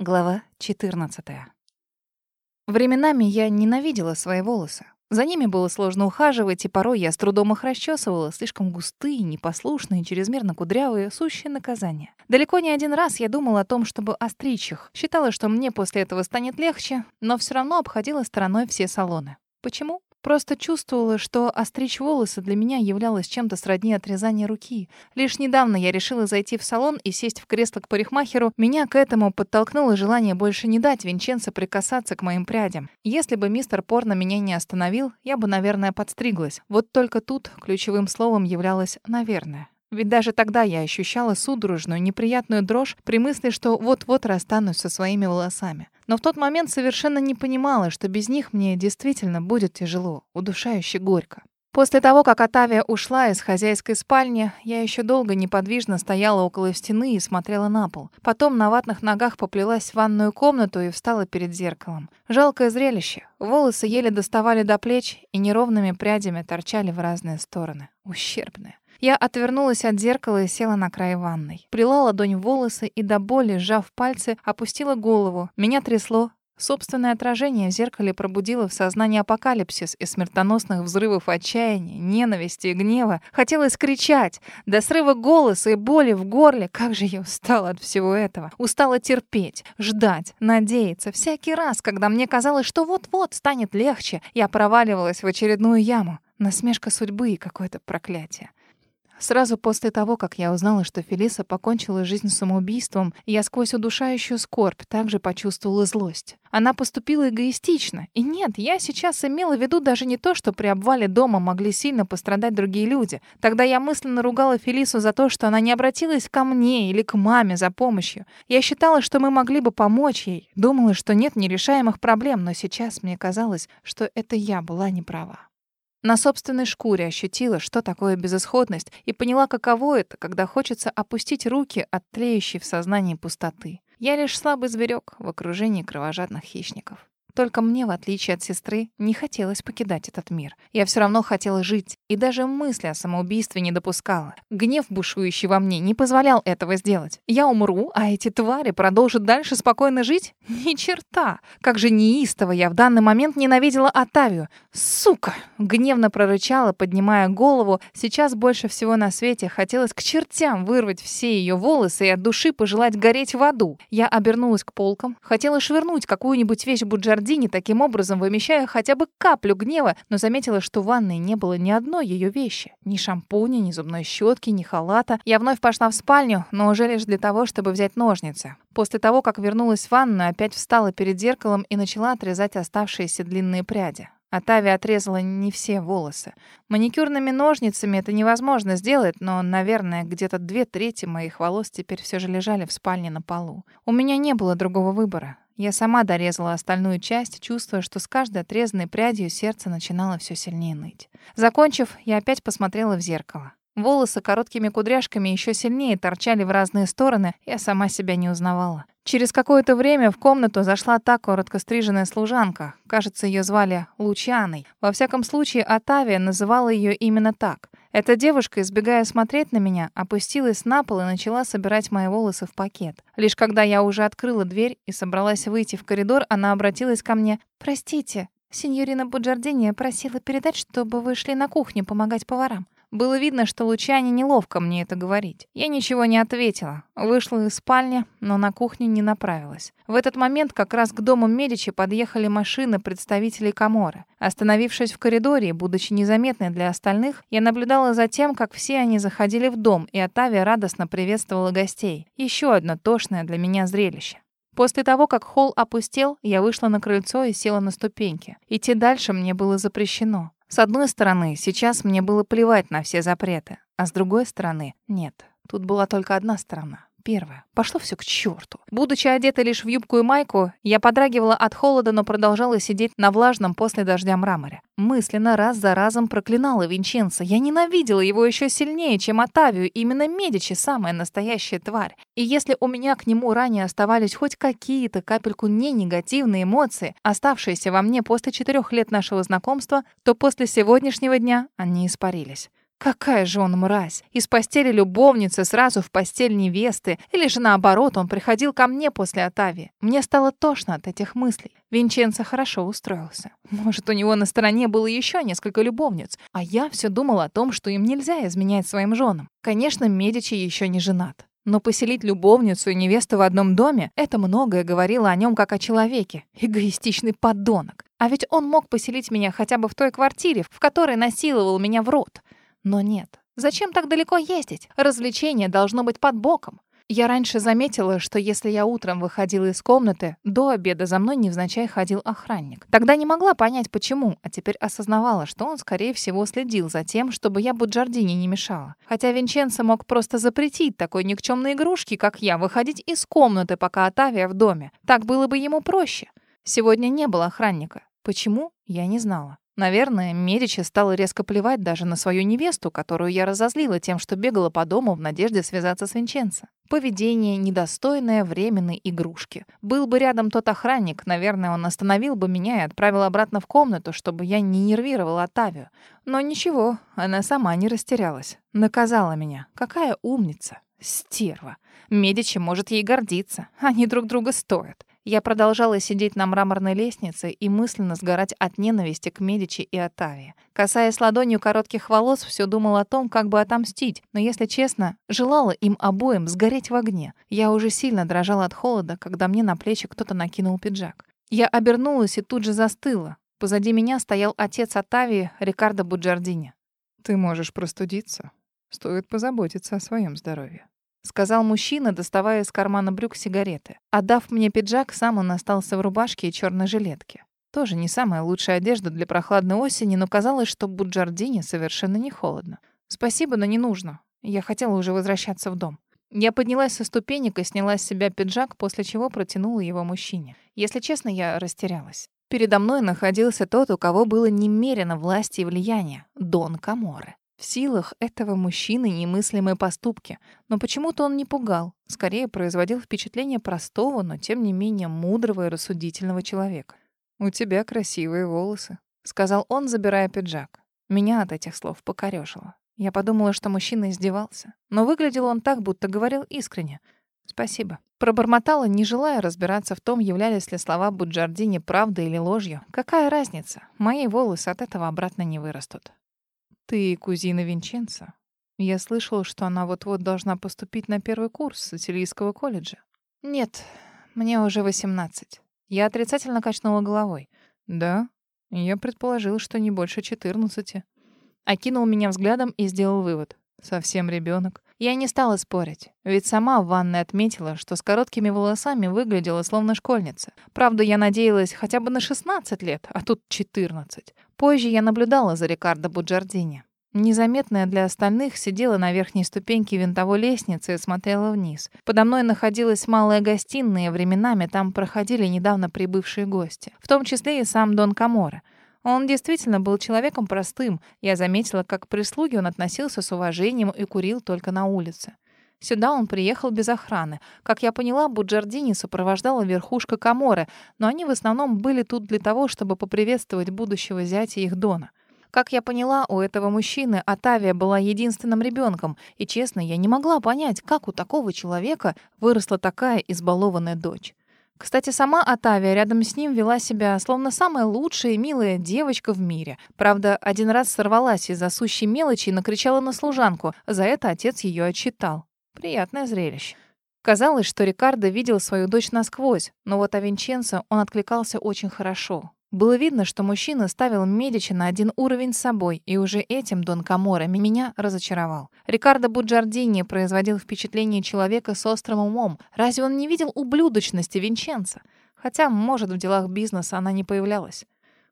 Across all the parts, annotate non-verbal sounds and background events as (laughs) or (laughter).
Глава 14. Временами я ненавидела свои волосы. За ними было сложно ухаживать, и порой я с трудом их расчесывала, слишком густые, непослушные, чрезмерно кудрявые, сущие наказания. Далеко не один раз я думала о том, чтобы остричь их. Считала, что мне после этого станет легче, но все равно обходила стороной все салоны. Почему? Просто чувствовала, что остричь волосы для меня являлось чем-то сродни отрезания руки. Лишь недавно я решила зайти в салон и сесть в кресло к парикмахеру. Меня к этому подтолкнуло желание больше не дать Винченцо прикасаться к моим прядям. Если бы мистер Порно меня не остановил, я бы, наверное, подстриглась. Вот только тут ключевым словом являлось «наверное». Ведь даже тогда я ощущала судорожную, неприятную дрожь при мысли, что вот-вот расстанусь со своими волосами. Но в тот момент совершенно не понимала, что без них мне действительно будет тяжело, удушающе горько. После того, как Атавия ушла из хозяйской спальни, я еще долго неподвижно стояла около стены и смотрела на пол. Потом на ватных ногах поплелась в ванную комнату и встала перед зеркалом. Жалкое зрелище. Волосы еле доставали до плеч и неровными прядями торчали в разные стороны. Ущербные. Я отвернулась от зеркала и села на край ванной. Прила ладонь в волосы и до боли, сжав пальцы, опустила голову. Меня трясло. Собственное отражение в зеркале пробудило в сознании апокалипсис и смертоносных взрывов отчаяния, ненависти и гнева. Хотелось кричать, до срыва голоса и боли в горле. Как же я устала от всего этого. Устала терпеть, ждать, надеяться. Всякий раз, когда мне казалось, что вот-вот станет легче, я проваливалась в очередную яму. Насмешка судьбы и какое-то проклятие. Сразу после того, как я узнала, что Фелиса покончила жизнь самоубийством, я сквозь удушающую скорбь также почувствовала злость. Она поступила эгоистично. И нет, я сейчас имела в виду даже не то, что при обвале дома могли сильно пострадать другие люди. Тогда я мысленно ругала Фелису за то, что она не обратилась ко мне или к маме за помощью. Я считала, что мы могли бы помочь ей. Думала, что нет нерешаемых проблем, но сейчас мне казалось, что это я была неправа. На собственной шкуре ощутила, что такое безысходность, и поняла, каково это, когда хочется опустить руки от тлеющей в сознании пустоты. Я лишь слабый зверек в окружении кровожадных хищников. Только мне, в отличие от сестры, не хотелось покидать этот мир. Я все равно хотела жить, и даже мысли о самоубийстве не допускала. Гнев, бушующий во мне, не позволял этого сделать. Я умру, а эти твари продолжат дальше спокойно жить? (laughs) Ни черта! Как же неистово я в данный момент ненавидела Атавию. Сука! Гневно прорычала, поднимая голову. Сейчас больше всего на свете хотелось к чертям вырвать все ее волосы и от души пожелать гореть в аду. Я обернулась к полкам, хотела швырнуть какую-нибудь вещь Буджарди, Гордини, таким образом вымещая хотя бы каплю гнева, но заметила, что в ванной не было ни одной ее вещи. Ни шампуня, ни зубной щетки, ни халата. Я вновь пошла в спальню, но уже лишь для того, чтобы взять ножницы. После того, как вернулась в ванную, опять встала перед зеркалом и начала отрезать оставшиеся длинные пряди. А Тави отрезала не все волосы. Маникюрными ножницами это невозможно сделать, но, наверное, где-то две трети моих волос теперь все же лежали в спальне на полу. У меня не было другого выбора. Я сама дорезала остальную часть, чувствуя, что с каждой отрезанной прядью сердце начинало все сильнее ныть. Закончив, я опять посмотрела в зеркало. Волосы короткими кудряшками еще сильнее торчали в разные стороны, я сама себя не узнавала. Через какое-то время в комнату зашла та короткостриженная служанка. Кажется, ее звали Лучаной. Во всяком случае, Атавия называла ее именно так. Эта девушка, избегая смотреть на меня, опустилась на пол и начала собирать мои волосы в пакет. Лишь когда я уже открыла дверь и собралась выйти в коридор, она обратилась ко мне. «Простите, сеньорина Буджардини просила передать, чтобы вы шли на кухню помогать поварам». Было видно, что Лучане неловко мне это говорить. Я ничего не ответила. Вышла из спальни, но на кухню не направилась. В этот момент как раз к дому Медичи подъехали машины представителей Каморы. Остановившись в коридоре, будучи незаметной для остальных, я наблюдала за тем, как все они заходили в дом, и Атавия радостно приветствовала гостей. Еще одно тошное для меня зрелище. После того, как холл опустел, я вышла на крыльцо и села на ступеньки. Идти дальше мне было запрещено. С одной стороны, сейчас мне было плевать на все запреты, а с другой стороны, нет. Тут была только одна сторона. Первое. Пошло все к черту. Будучи одета лишь в юбку и майку, я подрагивала от холода, но продолжала сидеть на влажном после дождя мраморе. Мысленно раз за разом проклинала Винченца. Я ненавидела его еще сильнее, чем Атавию. Именно Медичи — самая настоящая тварь. И если у меня к нему ранее оставались хоть какие-то капельку не негативные эмоции, оставшиеся во мне после четырех лет нашего знакомства, то после сегодняшнего дня они испарились. Какая же он мразь! Из постели любовницы сразу в постель невесты, или же наоборот, он приходил ко мне после Атави. Мне стало тошно от этих мыслей. Винченцо хорошо устроился. Может, у него на стороне было еще несколько любовниц, а я все думала о том, что им нельзя изменять своим женам. Конечно, Медичи еще не женат. Но поселить любовницу и невесту в одном доме — это многое говорило о нем как о человеке. Эгоистичный подонок. А ведь он мог поселить меня хотя бы в той квартире, в которой насиловал меня в рот. Но нет. Зачем так далеко ездить? Развлечение должно быть под боком. Я раньше заметила, что если я утром выходила из комнаты, до обеда за мной невзначай ходил охранник. Тогда не могла понять, почему, а теперь осознавала, что он, скорее всего, следил за тем, чтобы я Буджардине не мешала. Хотя Винченцо мог просто запретить такой никчемной игрушке, как я, выходить из комнаты, пока Атавия в доме. Так было бы ему проще. Сегодня не было охранника. Почему? Я не знала. Наверное, Медичи стала резко плевать даже на свою невесту, которую я разозлила тем, что бегала по дому в надежде связаться с Винченцо. Поведение, недостойное временной игрушки. Был бы рядом тот охранник, наверное, он остановил бы меня и отправил обратно в комнату, чтобы я не нервировала Атавию. Но ничего, она сама не растерялась. Наказала меня. Какая умница. Стерва. Медичи может ей гордиться. Они друг друга стоят. Я продолжала сидеть на мраморной лестнице и мысленно сгорать от ненависти к Медичи и Отаве. Касаясь ладонью коротких волос, все думала о том, как бы отомстить, но, если честно, желала им обоим сгореть в огне. Я уже сильно дрожала от холода, когда мне на плечи кто-то накинул пиджак. Я обернулась и тут же застыла. Позади меня стоял отец Отавии, Рикардо Буджардини. «Ты можешь простудиться. Стоит позаботиться о своем здоровье», сказал мужчина, доставая из кармана брюк сигареты. Отдав мне пиджак, сам он остался в рубашке и черной жилетке. Тоже не самая лучшая одежда для прохладной осени, но казалось, что в Буджардине совершенно не холодно. Спасибо, но не нужно. Я хотела уже возвращаться в дом. Я поднялась со ступенек и сняла с себя пиджак, после чего протянула его мужчине. Если честно, я растерялась. Передо мной находился тот, у кого было немерено власти и влияния — Дон Каморе. В силах этого мужчины немыслимые поступки, но почему-то он не пугал, скорее производил впечатление простого, но тем не менее мудрого и рассудительного человека. «У тебя красивые волосы», — сказал он, забирая пиджак. Меня от этих слов покорёжило. Я подумала, что мужчина издевался, но выглядел он так, будто говорил искренне. «Спасибо». Пробормотала, не желая разбираться в том, являлись ли слова Буджардини правдой или ложью. Какая разница? Мои волосы от этого обратно не вырастут. «Ты кузина Винченца. Я слышал, что она вот-вот должна поступить на первый курс Сицилийского колледжа». «Нет, мне уже восемнадцать». Я отрицательно качнула головой. «Да? Я предположил, что не больше четырнадцати». Окинул меня взглядом и сделал вывод. «Совсем ребенок. Я не стала спорить, ведь сама в ванной отметила, что с короткими волосами выглядела словно школьница. Правда, я надеялась хотя бы на 16 лет, а тут 14. Позже я наблюдала за Рикардо Буджардини. Незаметная для остальных, сидела на верхней ступеньке винтовой лестницы и смотрела вниз. Подо мной находилась малая гостиная, временами там проходили недавно прибывшие гости, в том числе и сам Дон Каморе. Он действительно был человеком простым. Я заметила, как к прислуге он относился с уважением и курил только на улице. Сюда он приехал без охраны. Как я поняла, Буджардини сопровождала верхушка Каморы, но они в основном были тут для того, чтобы поприветствовать будущего зятя их Дона. Как я поняла, у этого мужчины Атавия была единственным ребенком, и, честно, я не могла понять, как у такого человека выросла такая избалованная дочь. Кстати, сама Атавия рядом с ним вела себя словно самая лучшая и милая девочка в мире. Правда, один раз сорвалась из-за сущей мелочи и накричала на служанку. За это отец ее отчитал. Приятное зрелище. Казалось, что Рикардо видел свою дочь насквозь, но вот о Винченцо он откликался очень хорошо. Было видно, что мужчина ставил Медичи на один уровень с собой, и уже этим Дон Каморе меня разочаровал. Рикардо Буджардини производил впечатление человека с острым умом. Разве он не видел ублюдочности Винченца? Хотя, может, в делах бизнеса она не появлялась.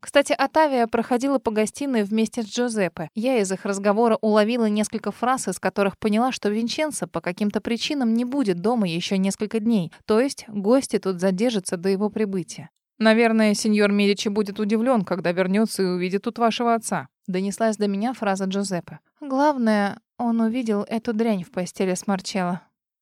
Кстати, Атавия проходила по гостиной вместе с Джозеппе. Я из их разговора уловила несколько фраз, из которых поняла, что Винченцо по каким-то причинам не будет дома еще несколько дней. То есть гости тут задержатся до его прибытия. «Наверное, сеньор Медичи будет удивлен, когда вернется и увидит тут вашего отца», донеслась до меня фраза Джозеппе. «Главное, он увидел эту дрянь в постели с Марчелло».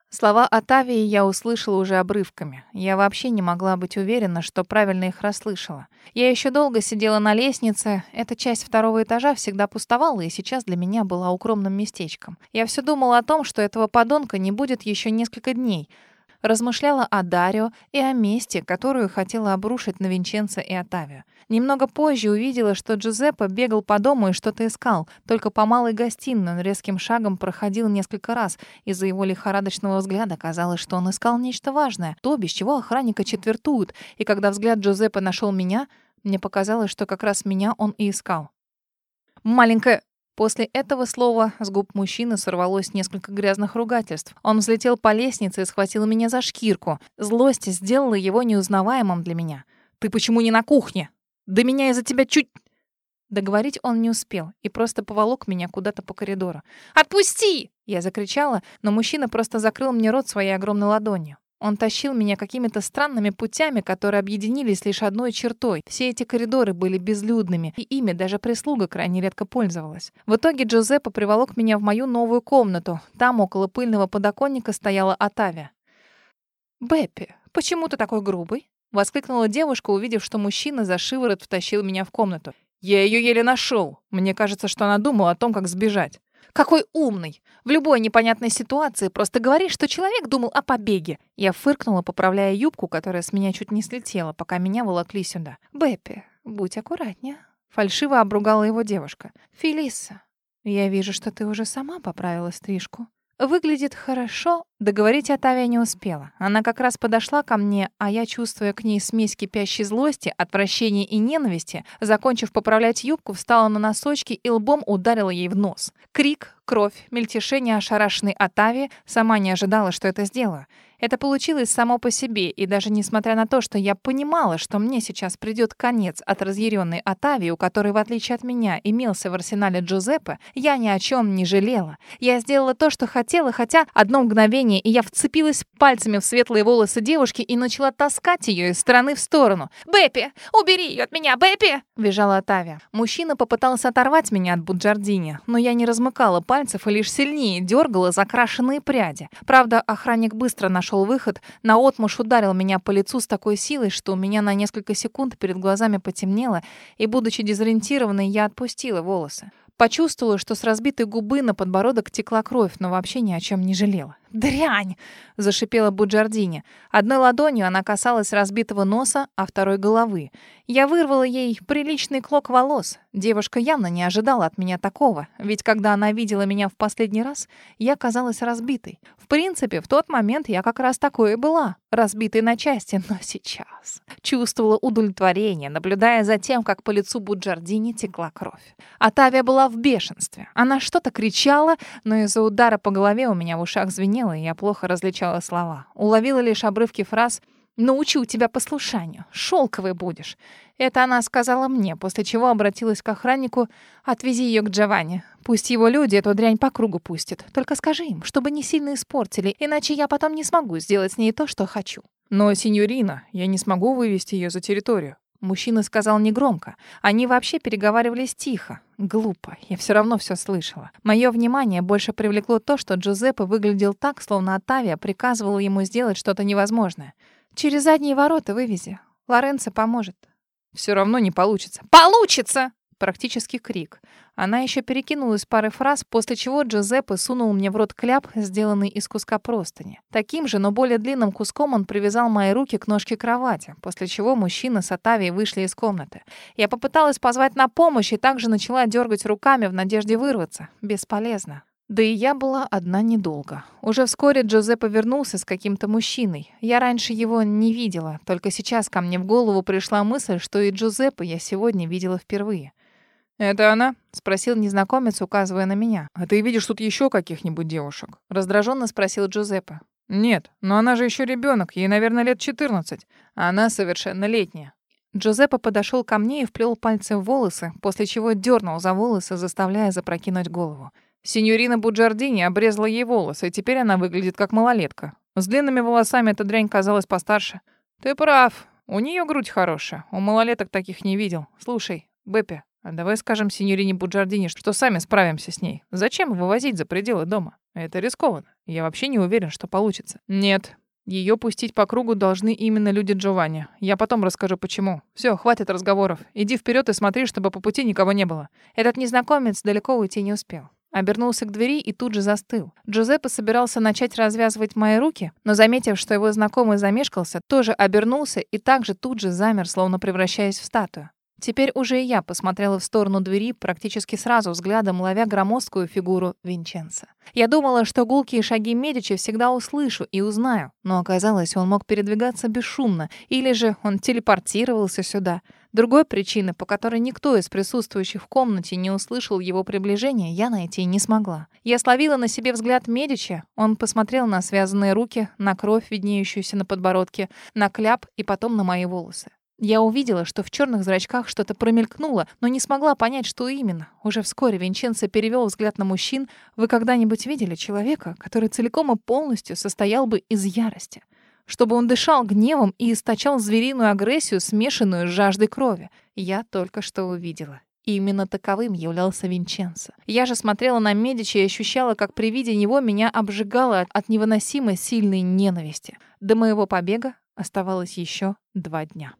Слова Атавии я услышала уже обрывками. Я вообще не могла быть уверена, что правильно их расслышала. Я еще долго сидела на лестнице. Эта часть второго этажа всегда пустовала и сейчас для меня была укромным местечком. Я все думала о том, что этого подонка не будет еще несколько дней — размышляла о Дарио и о мести, которую хотела обрушить на Винченцо и Отавио. Немного позже увидела, что Джузеппе бегал по дому и что-то искал. Только по малой гостиной он резким шагом проходил несколько раз. Из-за его лихорадочного взгляда казалось, что он искал нечто важное, то, без чего охранника четвертуют. И когда взгляд Джузеппе нашел меня, мне показалось, что как раз меня он и искал. «Маленькая После этого слова с губ мужчины сорвалось несколько грязных ругательств. Он взлетел по лестнице и схватил меня за шкирку. Злость сделала его неузнаваемым для меня. «Ты почему не на кухне? Да меня из-за тебя чуть...» Договорить он не успел и просто поволок меня куда-то по коридору. «Отпусти!» Я закричала, но мужчина просто закрыл мне рот своей огромной ладонью. Он тащил меня какими-то странными путями, которые объединились лишь одной чертой. Все эти коридоры были безлюдными, и ими даже прислуга крайне редко пользовалась. В итоге Джузеппе приволок меня в мою новую комнату. Там около пыльного подоконника стояла Атавия. «Беппи, почему ты такой грубый?» — воскликнула девушка, увидев, что мужчина за шиворот втащил меня в комнату. «Я ее еле нашел. Мне кажется, что она думала о том, как сбежать». Какой умный! В любой непонятной ситуации просто говори, что человек думал о побеге. Я фыркнула, поправляя юбку, которая с меня чуть не слетела, пока меня волокли сюда. «Бэппи, будь аккуратнее». Фальшиво обругала его девушка. «Фелиса, я вижу, что ты уже сама поправила стрижку. Выглядит хорошо. Договорить Атавия не успела. Она как раз подошла ко мне, а я, чувствуя к ней смесь кипящей злости, отвращения и ненависти, закончив поправлять юбку, встала на носочки и лбом ударила ей в нос. Крик, кровь, мельтешение ошарашенной Атави. Сама не ожидала, что это сделаю. Это получилось само по себе, и даже несмотря на то, что я понимала, что мне сейчас придет конец от разъяренной Атави, у которой, в отличие от меня, имелся в арсенале Джузеппе, я ни о чем не жалела. Я сделала то, что хотела, хотя одно мгновение, и я вцепилась пальцами в светлые волосы девушки и начала таскать ее из стороны в сторону. «Бэппи, убери ее от меня, Бэппи!» — визжала Атави. Мужчина попытался оторвать меня от Буджардини, но я не размыкала пальцев и лишь сильнее дергала закрашенные пряди. Правда, охранник быстро нашел нашел выход, наотмашь ударил меня по лицу с такой силой, что у меня на несколько секунд перед глазами потемнело, и, будучи дезориентированной, я отпустила волосы. Почувствовала, что с разбитой губы на подбородок текла кровь, но вообще ни о чем не жалела. «Дрянь!» — зашипела Буджардини. Одной ладонью она касалась разбитого носа, а второй — головы. Я вырвала ей приличный клок волос. Девушка явно не ожидала от меня такого, ведь когда она видела меня в последний раз, я казалась разбитой. В принципе, в тот момент я как раз такой и была, разбитой на части, но сейчас чувствовала удовлетворение, наблюдая за тем, как по лицу Буджардини текла кровь. Атавия была в бешенстве. Она что-то кричала, но из-за удара по голове у меня в ушах звенело темнело, и я плохо различала слова. Уловила лишь обрывки фраз «Научу тебя послушанию. Шелковый будешь». Это она сказала мне, после чего обратилась к охраннику «Отвези ее к Джованни. Пусть его люди эту дрянь по кругу пустят. Только скажи им, чтобы не сильно испортили, иначе я потом не смогу сделать с ней то, что хочу». «Но, сеньорина, я не смогу вывести ее за территорию. Мужчина сказал негромко. Они вообще переговаривались тихо. Глупо. Я все равно все слышала. Мое внимание больше привлекло то, что Джузеппе выглядел так, словно Оттавия приказывала ему сделать что-то невозможное. «Через задние ворота вывези. Лоренцо поможет». «Все равно не получится». «Получится!» Практически крик. Она еще перекинулась парой фраз, после чего Джозеппе сунул мне в рот кляп, сделанный из куска простыни. Таким же, но более длинным куском он привязал мои руки к ножке кровати, после чего мужчина с Атавией вышли из комнаты. Я попыталась позвать на помощь и также начала дергать руками в надежде вырваться. Бесполезно. Да и я была одна недолго. Уже вскоре Джозеппе вернулся с каким-то мужчиной. Я раньше его не видела, только сейчас ко мне в голову пришла мысль, что и Джузеппе я сегодня видела впервые. «Это она?» — спросил незнакомец, указывая на меня. «А ты видишь тут еще каких-нибудь девушек?» — раздраженно спросил Джузеппе. «Нет, но она же еще ребенок, ей, наверное, лет 14. Она совершеннолетняя». Джузеппе подошел ко мне и вплел пальцы в волосы, после чего дернул за волосы, заставляя запрокинуть голову. Синьорина Буджардини обрезала ей волосы, и теперь она выглядит как малолетка. С длинными волосами эта дрянь казалась постарше. «Ты прав. У нее грудь хорошая. У малолеток таких не видел. Слушай, Бэппи, а давай скажем синьорине Буджардини, что сами справимся с ней. Зачем вывозить за пределы дома? Это рискованно. Я вообще не уверен, что получится. Нет, ее пустить по кругу должны именно люди Джованни. Я потом расскажу, почему. Все, хватит разговоров. Иди вперед и смотри, чтобы по пути никого не было. Этот незнакомец далеко уйти не успел. Обернулся к двери и тут же застыл. Джузеппе собирался начать развязывать мои руки, но, заметив, что его знакомый замешкался, тоже обернулся и также тут же замер, словно превращаясь в статую. Теперь уже и я посмотрела в сторону двери, практически сразу взглядом ловя громоздкую фигуру Винченца. Я думала, что гулкие шаги Медичи всегда услышу и узнаю, но оказалось, он мог передвигаться бесшумно, или же он телепортировался сюда. Другой причины, по которой никто из присутствующих в комнате не услышал его приближения, я найти не смогла. Я словила на себе взгляд Медичи, он посмотрел на связанные руки, на кровь, виднеющуюся на подбородке, на кляп и потом на мои волосы. Я увидела, что в черных зрачках что-то промелькнуло, но не смогла понять, что именно. Уже вскоре Винченцо перевел взгляд на мужчин. Вы когда-нибудь видели человека, который целиком и полностью состоял бы из ярости? Чтобы он дышал гневом и источал звериную агрессию, смешанную с жаждой крови. Я только что увидела. И именно таковым являлся Винченцо. Я же смотрела на Медичи и ощущала, как при виде него меня обжигало от невыносимой сильной ненависти. До моего побега оставалось еще два дня.